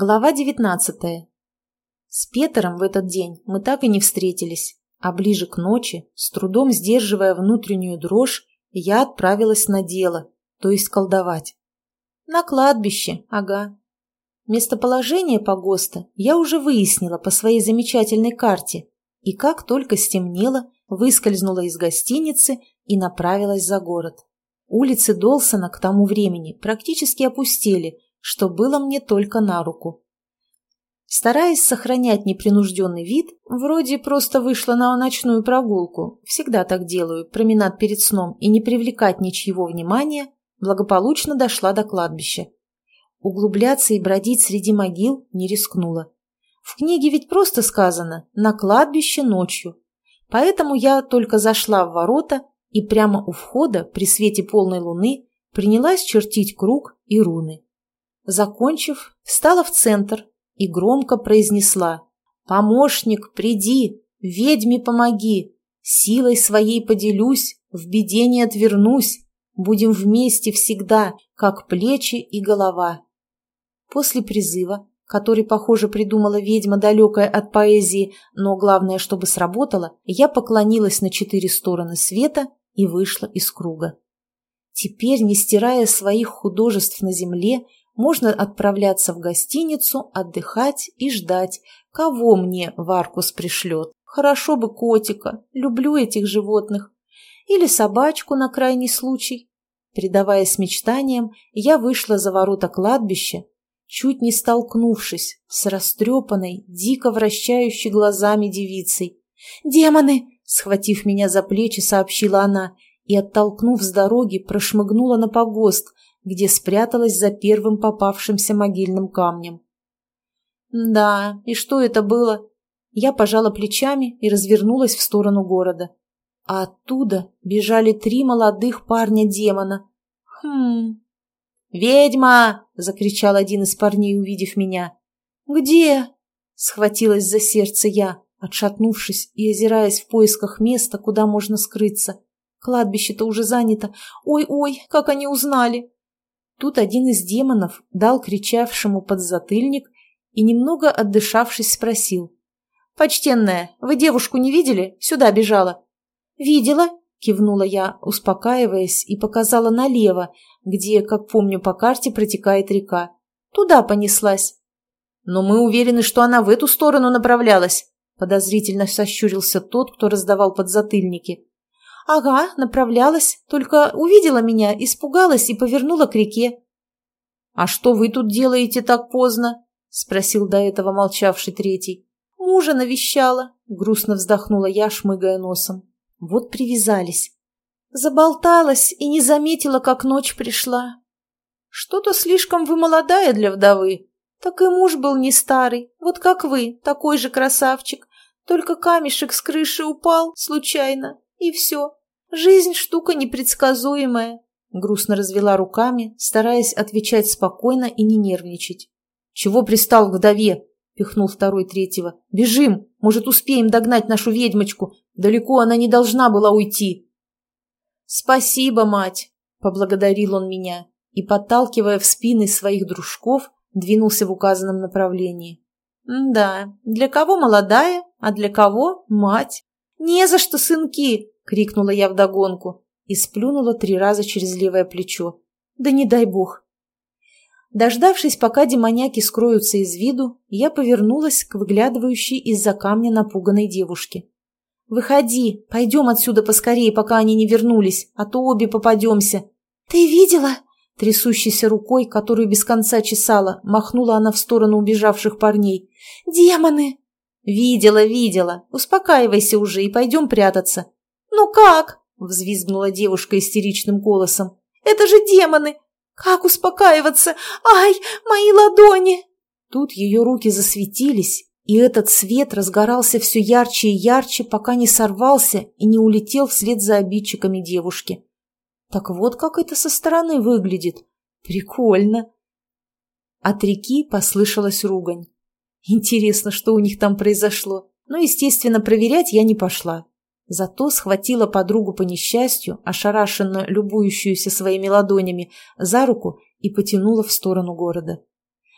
Глава девятнадцатая. С Петером в этот день мы так и не встретились, а ближе к ночи, с трудом сдерживая внутреннюю дрожь, я отправилась на дело, то есть колдовать. На кладбище, ага. Местоположение погоста я уже выяснила по своей замечательной карте, и как только стемнело, выскользнула из гостиницы и направилась за город. Улицы Долсона к тому времени практически опустели – что было мне только на руку. Стараясь сохранять непринужденный вид, вроде просто вышла на ночную прогулку, всегда так делаю, променад перед сном, и не привлекать ничьего внимания, благополучно дошла до кладбища. Углубляться и бродить среди могил не рискнула. В книге ведь просто сказано «на кладбище ночью». Поэтому я только зашла в ворота и прямо у входа при свете полной луны принялась чертить круг и руны. Закончив, встала в центр и громко произнесла «Помощник, приди, ведьме помоги, силой своей поделюсь, в беде не отвернусь, будем вместе всегда, как плечи и голова». После призыва, который, похоже, придумала ведьма, далекая от поэзии, но главное, чтобы сработало, я поклонилась на четыре стороны света и вышла из круга. Теперь, не стирая своих художеств на земле, можно отправляться в гостиницу, отдыхать и ждать, кого мне Варкус пришлет. Хорошо бы котика, люблю этих животных. Или собачку на крайний случай. Предаваясь мечтаниям, я вышла за ворота кладбища, чуть не столкнувшись с растрепанной, дико вращающей глазами девицей. «Демоны!» — схватив меня за плечи, сообщила она и, оттолкнув с дороги, прошмыгнула на погост, где спряталась за первым попавшимся могильным камнем. «Да, и что это было?» Я пожала плечами и развернулась в сторону города. А оттуда бежали три молодых парня-демона. «Хм...» «Ведьма!» — закричал один из парней, увидев меня. «Где?» — схватилась за сердце я, отшатнувшись и озираясь в поисках места, куда можно скрыться. Кладбище-то уже занято. Ой-ой, как они узнали! Тут один из демонов дал кричавшему подзатыльник и, немного отдышавшись, спросил. «Почтенная, вы девушку не видели? Сюда бежала». «Видела», — кивнула я, успокаиваясь, и показала налево, где, как помню по карте, протекает река. «Туда понеслась». «Но мы уверены, что она в эту сторону направлялась», — подозрительно сощурился тот, кто раздавал подзатыльники. «Ага, направлялась, только увидела меня, испугалась и повернула к реке». «А что вы тут делаете так поздно?» — спросил до этого молчавший третий. «Мужа навещала», — грустно вздохнула я, шмыгая носом. «Вот привязались». Заболталась и не заметила, как ночь пришла. «Что-то слишком вы молодая для вдовы. Так и муж был не старый, вот как вы, такой же красавчик. Только камешек с крыши упал случайно, и все. Жизнь штука непредсказуемая, грустно развела руками, стараясь отвечать спокойно и не нервничать. Чего пристал к вдове? пихнул второй третьего. Бежим, может, успеем догнать нашу ведьмочку. Далеко она не должна была уйти. Спасибо, мать, поблагодарил он меня и, подталкивая в спины своих дружков, двинулся в указанном направлении. «Да, для кого молодая, а для кого мать? Не за что, сынки!» Крикнула я вдогонку и сплюнула три раза через левое плечо. Да не дай бог. Дождавшись, пока демоняки скроются из виду, я повернулась к выглядывающей из-за камня напуганной девушке. «Выходи, пойдем отсюда поскорее, пока они не вернулись, а то обе попадемся». «Ты видела?» Трясущейся рукой, которую без конца чесала, махнула она в сторону убежавших парней. «Демоны!» «Видела, видела. Успокаивайся уже и пойдем прятаться. «Ну как?» – взвизгнула девушка истеричным голосом. «Это же демоны! Как успокаиваться? Ай, мои ладони!» Тут ее руки засветились, и этот свет разгорался все ярче и ярче, пока не сорвался и не улетел вслед за обидчиками девушки. Так вот как это со стороны выглядит. Прикольно. От реки послышалась ругань. Интересно, что у них там произошло. Но, естественно, проверять я не пошла. Зато схватила подругу по несчастью, ошарашенно любующуюся своими ладонями, за руку и потянула в сторону города.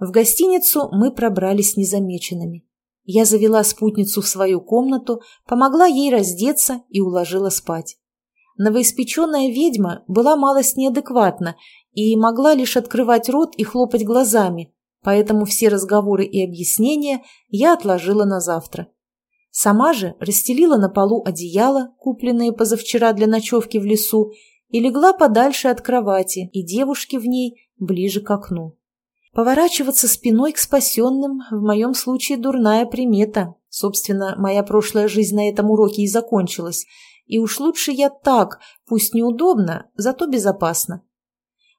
В гостиницу мы пробрались незамеченными. Я завела спутницу в свою комнату, помогла ей раздеться и уложила спать. Новоиспеченная ведьма была малость неадекватна и могла лишь открывать рот и хлопать глазами, поэтому все разговоры и объяснения я отложила на завтра. Сама же расстелила на полу одеяло, купленные позавчера для ночевки в лесу, и легла подальше от кровати и девушки в ней ближе к окну. Поворачиваться спиной к спасенным в моем случае дурная примета. Собственно, моя прошлая жизнь на этом уроке и закончилась. И уж лучше я так, пусть неудобно, зато безопасно.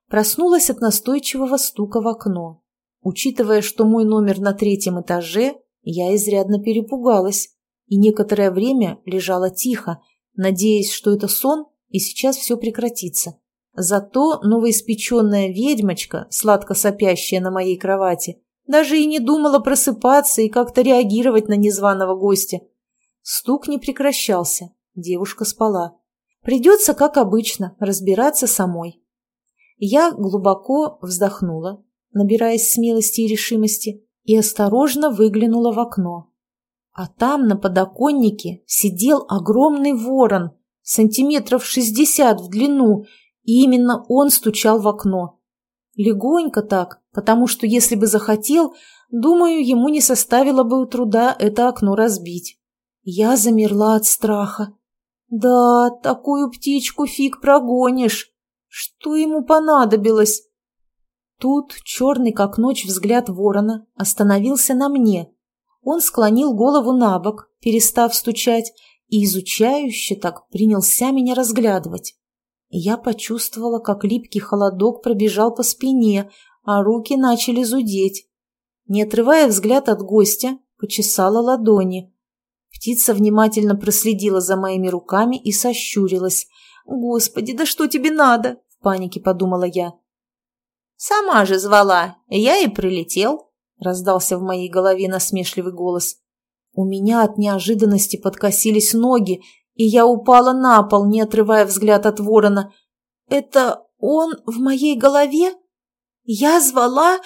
Проснулась от настойчивого стука в окно. Учитывая, что мой номер на третьем этаже, я изрядно перепугалась и некоторое время лежала тихо, надеясь, что это сон и сейчас все прекратится. Зато новоиспеченная ведьмочка, сладко сопящая на моей кровати, даже и не думала просыпаться и как-то реагировать на незваного гостя. Стук не прекращался, девушка спала. Придется, как обычно, разбираться самой. Я глубоко вздохнула, набираясь смелости и решимости, и осторожно выглянула в окно. А там на подоконнике сидел огромный ворон, сантиметров шестьдесят в длину, и именно он стучал в окно. Легонько так, потому что если бы захотел, думаю, ему не составило бы труда это окно разбить. Я замерла от страха. Да, такую птичку фиг прогонишь. Что ему понадобилось? Тут черный как ночь взгляд ворона остановился на мне. Он склонил голову на бок, перестав стучать, и изучающе так принялся меня разглядывать я почувствовала, как липкий холодок пробежал по спине, а руки начали зудеть. Не отрывая взгляд от гостя, почесала ладони. Птица внимательно проследила за моими руками и сощурилась. «Господи, да что тебе надо?» — в панике подумала я. «Сама же звала, я и прилетел», — раздался в моей голове насмешливый голос. У меня от неожиданности подкосились ноги, и я упала на пол, не отрывая взгляд от ворона. «Это он в моей голове? Я звала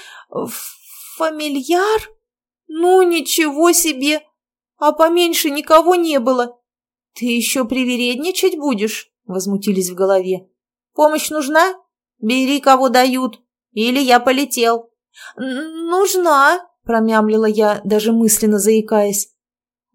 фамильяр? Ну, ничего себе! А поменьше никого не было. Ты еще привередничать будешь?» — возмутились в голове. «Помощь нужна? Бери, кого дают. Или я полетел». «Нужна», — промямлила я, даже мысленно заикаясь.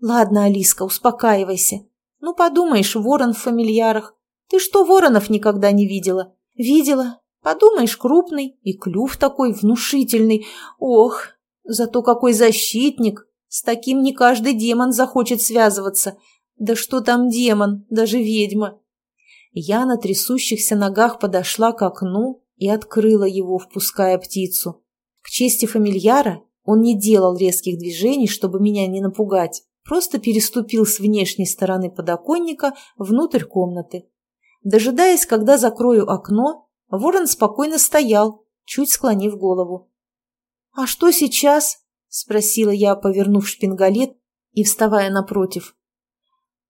«Ладно, Алиска, успокаивайся. Ну, подумаешь, ворон в фамильярах. Ты что, воронов никогда не видела? Видела. Подумаешь, крупный и клюв такой внушительный. Ох, зато какой защитник. С таким не каждый демон захочет связываться. Да что там демон, даже ведьма. Я на трясущихся ногах подошла к окну и открыла его, впуская птицу. К чести фамильяра он не делал резких движений, чтобы меня не напугать просто переступил с внешней стороны подоконника внутрь комнаты. Дожидаясь, когда закрою окно, ворон спокойно стоял, чуть склонив голову. «А что сейчас?» — спросила я, повернув шпингалет и вставая напротив.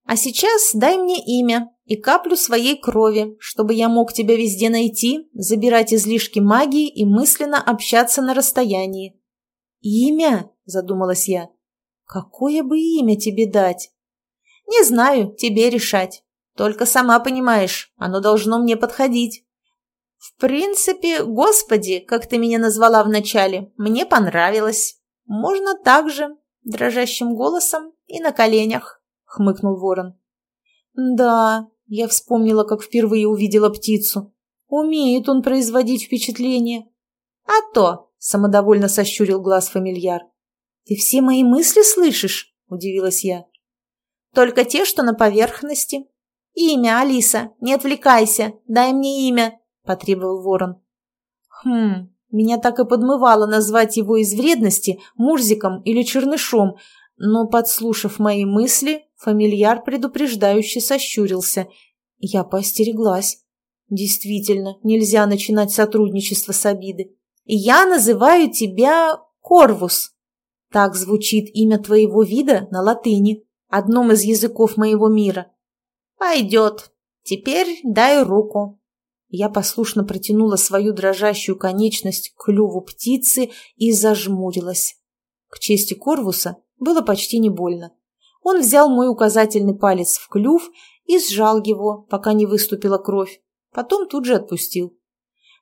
«А сейчас дай мне имя и каплю своей крови, чтобы я мог тебя везде найти, забирать излишки магии и мысленно общаться на расстоянии». «Имя?» — задумалась я. Какое бы имя тебе дать? Не знаю, тебе решать. Только сама понимаешь, оно должно мне подходить. В принципе, господи, как ты меня назвала вначале, мне понравилось. Можно так же, дрожащим голосом и на коленях, хмыкнул ворон. Да, я вспомнила, как впервые увидела птицу. Умеет он производить впечатление. А то, самодовольно сощурил глаз фамильяр. «Ты все мои мысли слышишь?» – удивилась я. «Только те, что на поверхности. Имя, Алиса, не отвлекайся, дай мне имя», – потребовал ворон. «Хм, меня так и подмывало назвать его из вредности Мурзиком или Чернышом, но, подслушав мои мысли, фамильяр предупреждающе сощурился. Я поостереглась. Действительно, нельзя начинать сотрудничество с обиды. «Я называю тебя Корвус», так звучит имя твоего вида на латыни, одном из языков моего мира. Пойдет. Теперь дай руку. Я послушно протянула свою дрожащую конечность к клюву птицы и зажмурилась. К чести Корвуса было почти не больно. Он взял мой указательный палец в клюв и сжал его, пока не выступила кровь. Потом тут же отпустил.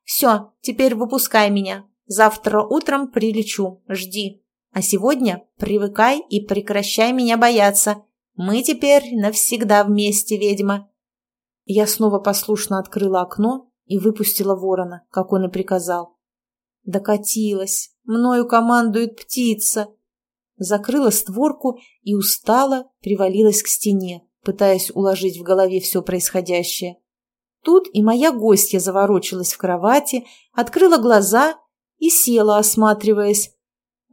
«Все, теперь выпускай меня. Завтра утром прилечу. Жди. А сегодня привыкай и прекращай меня бояться. Мы теперь навсегда вместе, ведьма». Я снова послушно открыла окно и выпустила ворона, как он и приказал. Докатилась. Мною командует птица. Закрыла створку и устала привалилась к стене, пытаясь уложить в голове все происходящее. Тут и моя гостья заворочилась в кровати, открыла глаза и села, осматриваясь.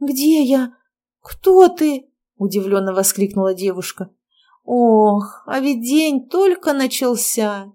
«Где я? Кто ты?» – удивленно воскликнула девушка. Ох, а ведь день только начался.